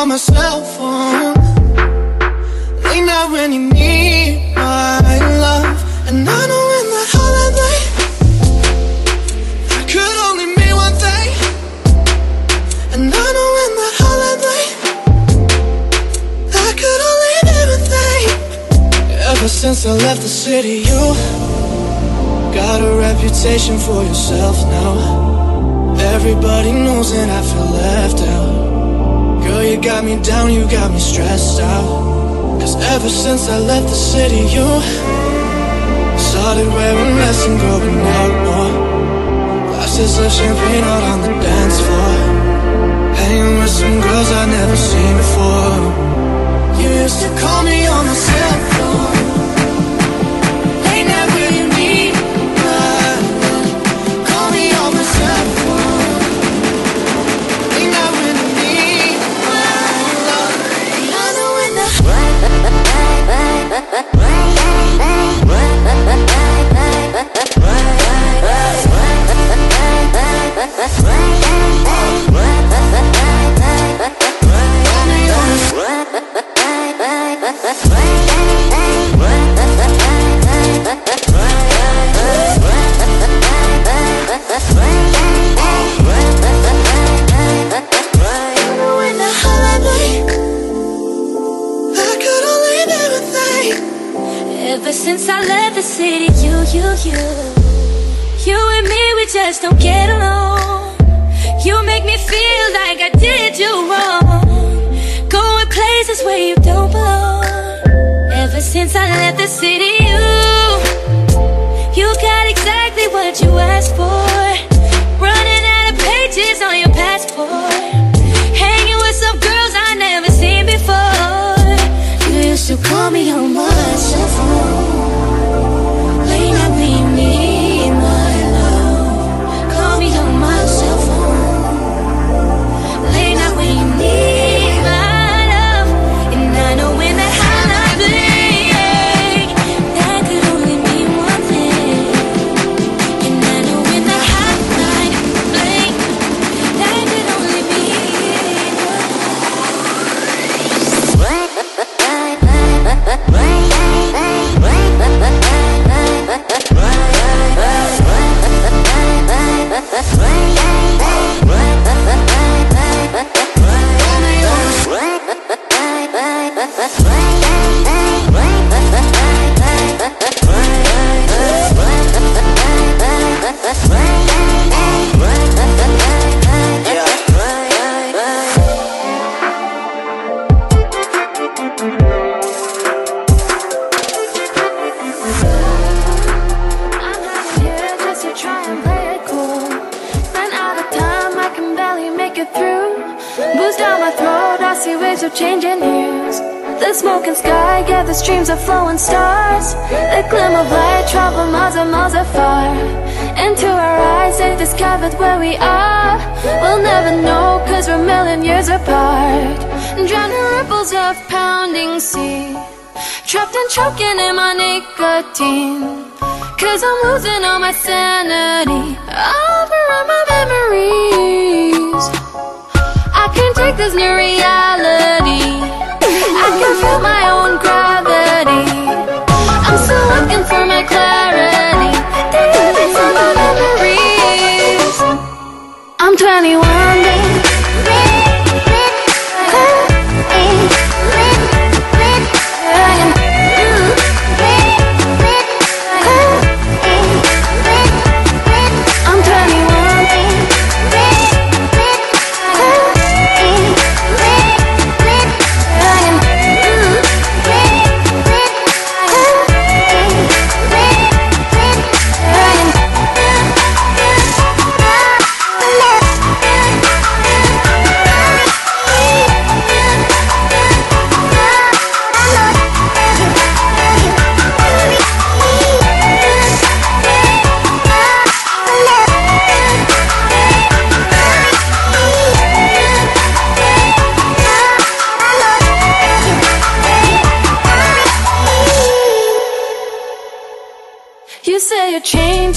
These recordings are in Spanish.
on my cell phone. Night when you need my love. And I know in the holiday I could only mean one thing. And I know in the holiday I could only mean one thing. Ever since I left the city you Got a reputation for yourself now. Everybody knows that I feel left out you got me down, you got me stressed out. Cause ever since I left the city, you Started wearing less and going out more. Glasses of champagne out on the dance floor. Hanging with some girls I've never seen before. You used to call me on the cell since I left the city, you, you, you. You and me, we just don't get along. You make me feel like I did you wrong. Going places where you don't belong. Ever since I left the city, you You got exactly what you asked for The smoking sky gathers streams of flowing stars. The glimmer of light travel miles and miles afar. Into our eyes, they discovered where we are. We'll never know, cause we're million years apart. Drowning ripples of pounding sea. Trapped and choking in my nicotine. Cause I'm losing all my sanity. Over my memories. I can't take this new reality. I can feel my own gravity. I'm still looking for my clarity. Days. I'm 21. babe.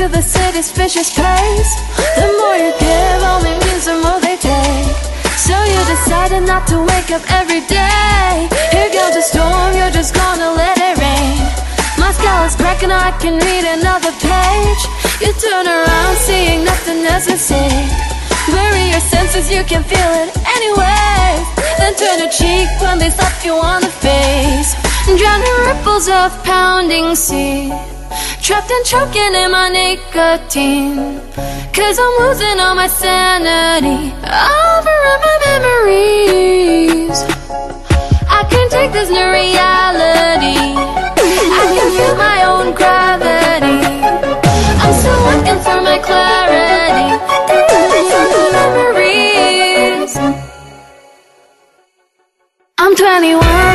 To the city's vicious pace. The more you give, only means the more they take. So you decided not to wake up every day. Here goes the storm, you're just gonna let it rain. My skull is cracking, I can read another page. You turn around, seeing nothing else to see. Bury your senses, you can feel it anyway. Then turn a cheek when they slap you on the face. Drowning ripples of pounding sea Trapped and choking in my nicotine. Cause I'm losing all my sanity. Over my memories. I can't take this new reality. I can feel my own gravity. I'm still looking for my clarity. Memories. I'm 21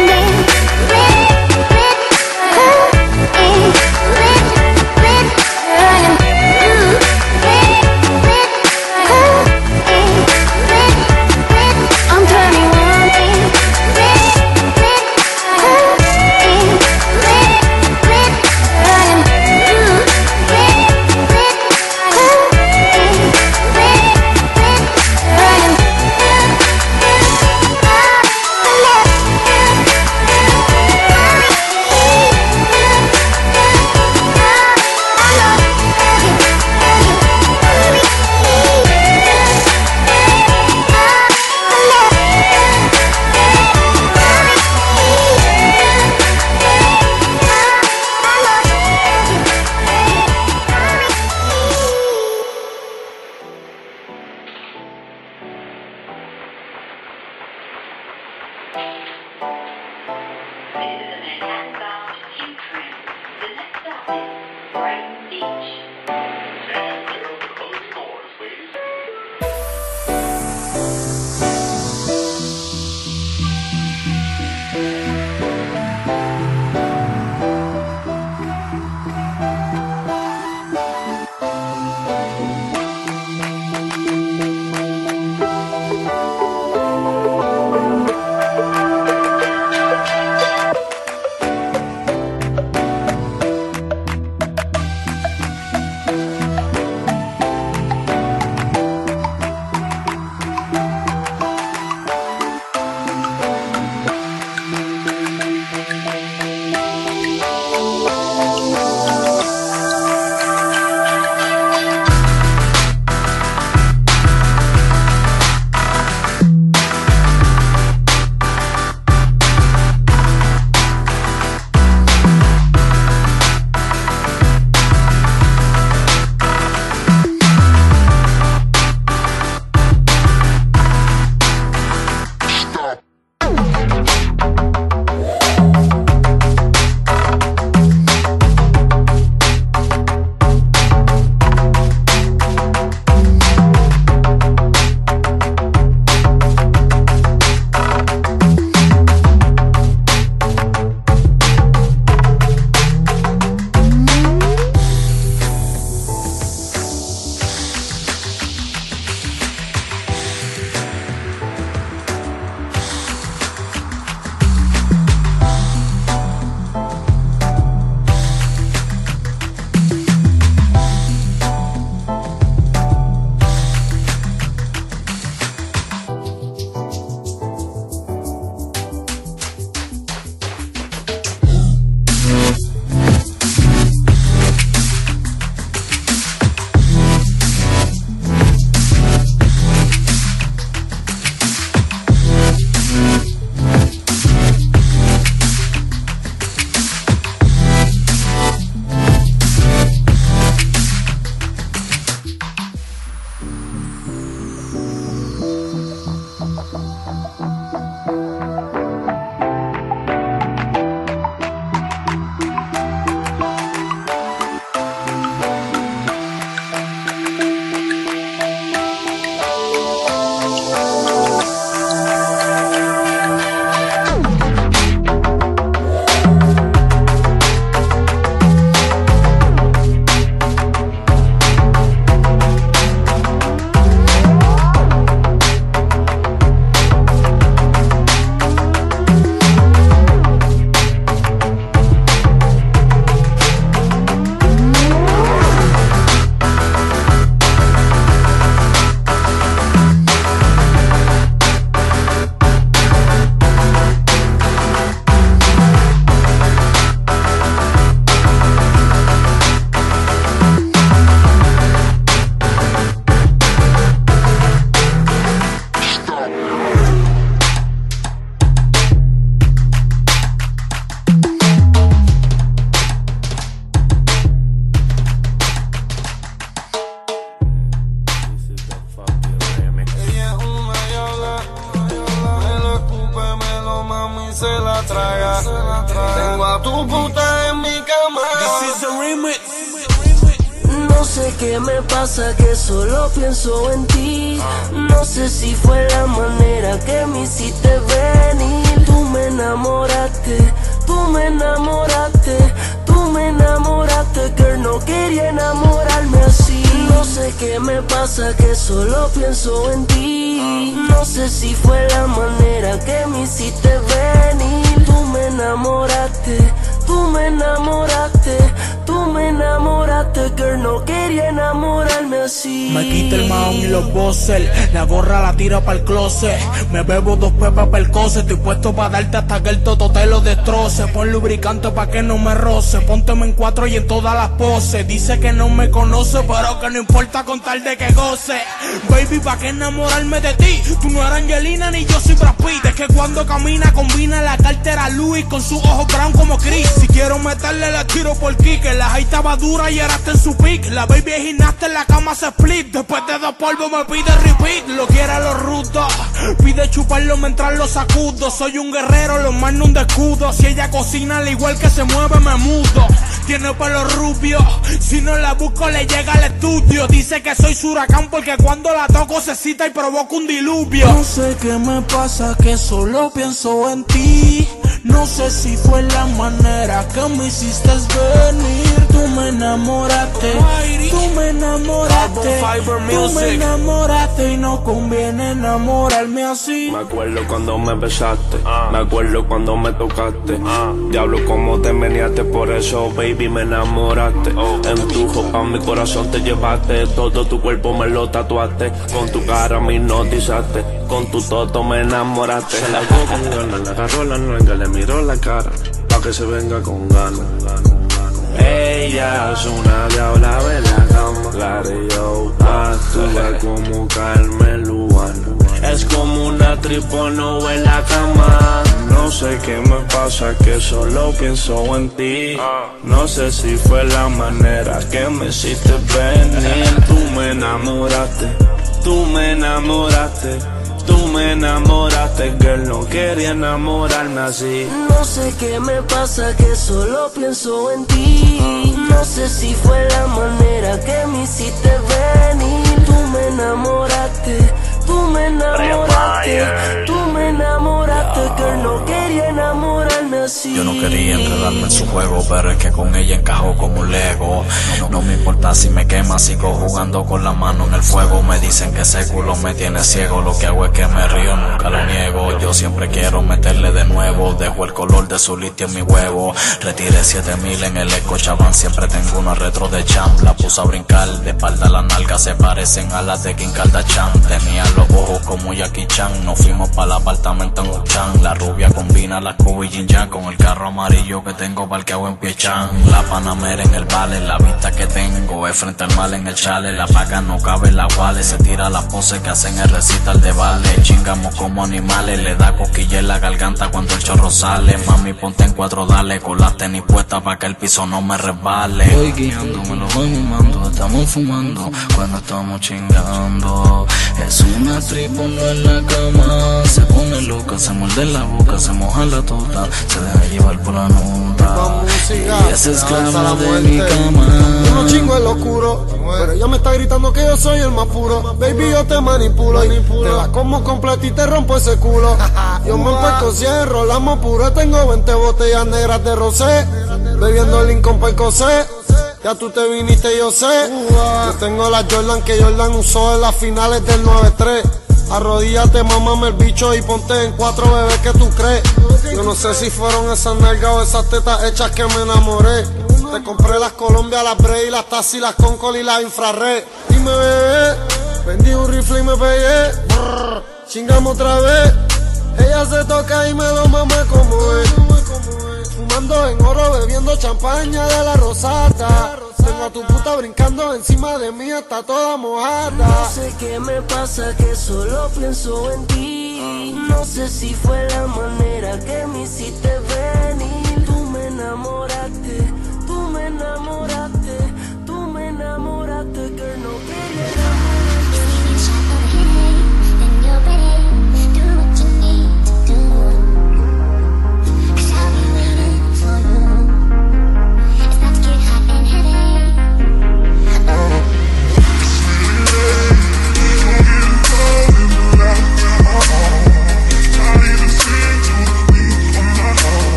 Tengo a tu puta en mi cama. This is a remix. No sé qué me pasa que solo pienso en ti. No sé si fue la manera que me hiciste venir. Tú me enamoraste, tú me enamoraste Tú me enamoraste, que no quería enamorarme así. No sé qué me pasa que solo pienso en ti. No sé si fue la manera que me hiciste venir Tú me enamoraste, tú me enamoraste Tú me enamoraste, girl, no quería Me quita el maón y los bosses, la gorra la tira para el closet. Me bebo dos pepas para el cose, estoy puesto para darte hasta que el toto te lo destroce. Pon lubricante pa' que no me roce, pónteme en cuatro y en todas las poses. Dice que no me conoce, pero que no importa con tal de que goce. Baby, pa' que enamorarme de ti. Tú no eres Angelina ni yo soy Brad Pitt. Es que cuando camina combina la cartera Louis con su ojo brown como Chris. Si quiero meterle la tiro por kick, la high estaba dura y hasta en su pick. La baby es gimnasta en la split. Después de dos polvos me pide repeat. Lo quiere a los rudos. Pide chuparlo mientras lo sacudo. Soy un guerrero, lo mando un escudo. Si ella cocina al igual que se mueve, me mudo. Tiene pelo rubio. Si no la busco, le llega al estudio. Dice que soy su huracán porque cuando la toco se cita y provoca un diluvio. No sé qué me pasa, que solo pienso en ti. No sé si fue la manera que me hiciste venir. Tú me enamoraste, tú me enamoraste, tú me enamoraste y no conviene enamorarme así. Me acuerdo cuando me besaste, me acuerdo cuando me tocaste. Diablo, como te meneaste, por eso, baby, me enamoraste. En tu pa' mi corazón te llevaste, todo tu cuerpo me lo tatuaste. Con tu cara me hipnotizaste, con tu toto me enamoraste. Se la con ganas, le agarró la nalga, le miró la cara, pa' que se venga con ganas. Ella es una diabla de la cama, Clara y yo actúa como Carmen Lubana. Es como una tripono en la cama. No sé qué me pasa, que solo pienso en ti. No sé si fue la manera que me hiciste venir. Tú me enamoraste, tú me enamoraste. Tú me enamoraste, girl, no quería enamorarme así. No sé qué me pasa, que solo pienso en ti No sé si fue la manera que me hiciste venir Tú me enamoraste, tú me enamoraste Tú me enamoraste, girl, no quería enamorarme así Yo no quería enredarme en su juego, pero es que con ella encajó como un lego. No, no me importa si me quema, sigo jugando con la mano en el fuego. Me dicen que ese culo me tiene ciego, lo que hago es que me río, nunca lo niego. Yo siempre quiero meterle de nuevo, dejo el color de su litio en mi huevo. Retiré 7000 en el Chabán, siempre tengo una retro de champ. La puse a brincar, de espalda las nalgas se parecen a las de Kim Kardashian. Tenía los ojos como Jackie Chan, nos fuimos para el apartamento en Uchan. La rubia combina las Kobe Jin con el carro amarillo que tengo parqueado en Piechan. La Panamera en el vale, la vista que tengo es frente al mal en el chale. La paga no cabe en la wale, se tira la pose que hacen el recital de vale. Chingamos como animales, le da coquilla en la garganta cuando el chorro sale. Mami, ponte en cuatro, dale, con las tenis puestas para que el piso no me resbale. Voy guiando, me lo voy mimando, estamos fumando cuando estamos chingando. Es una triple en la cama, se pone loca, se muerde la boca, se moja la tota, se deja llevar por la nota. Y es esclava de mi cama. Yo no chingo en lo oscuro, pero ella me está gritando que yo soy el más puro. Baby, yo te manipulo, te la como completa y te rompo ese culo. Yo me puesto cierro, la pura, tengo 20 botellas negras de rosé, bebiendo Lincoln el Ya tú te viniste, yo sé. Yo tengo la Jordan que Jordan usó en las finales del 9-3. Arrodíllate, mamame el bicho y ponte en cuatro bebés que tú crees. Yo no sé si fueron esas nalgas o esas tetas hechas que me enamoré. Te compré las Colombia, las Bray, las Tassi, las Concol y las Infrared. Dime, bebé, vendí un rifle y me pegué. Brr, chingamos otra vez. Ella se toca y me lo mama como es. Fumando en oro, bebiendo champaña de la rosata. Tengo a tu puta brincando encima de mí, está toda mojada. No sé qué me pasa, que solo pienso en ti No sé si fue la manera que me hiciste venir Tú me enamoraste, tú me enamoraste